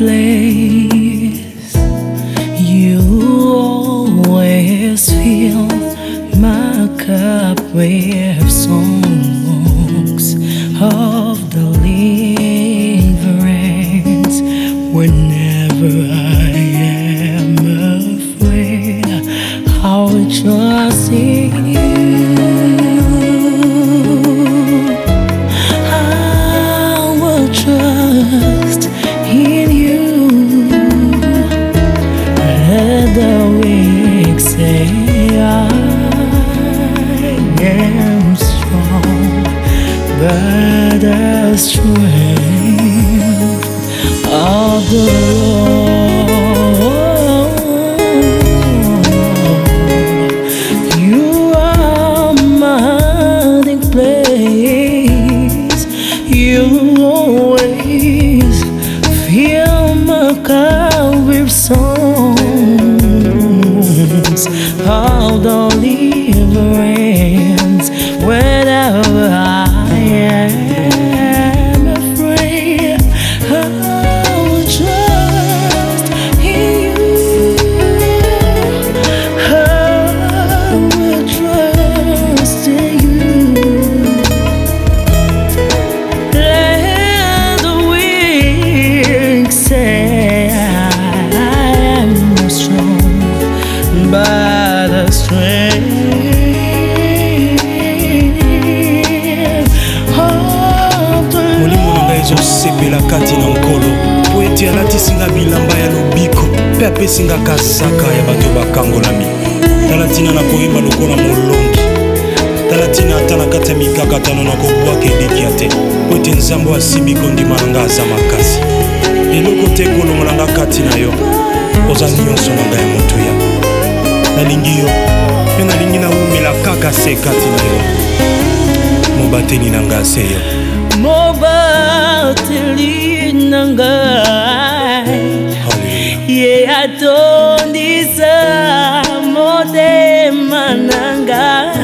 place. You always fill my cup with songs of deliverance. Whenever I am afraid, I will trust in you. I will trust am strong, but the strength of the Lord. You are my hiding place. You always fill my cup with songs of ezosepela kati na nkolo. Po ete alatisinga bilamba ya lobiko. Mpe apesingaka zaka ya bato bakangolami. Tala ntina na koyemba lokola molongi. Tala ntina ata na kati ya mikakatano na kobwaka elikya te. Po ete nzambe asimbi kondima na ngai aza makasi. Eloko te kolongola nga kati na yo oza nyonso na ngai ya motuya nalingi yo mpe nalingi nawumela kaka se kati na yo. Mobateli na ngai se yo mobateli na ngai Hallelujah. ye atondisa motema na ngai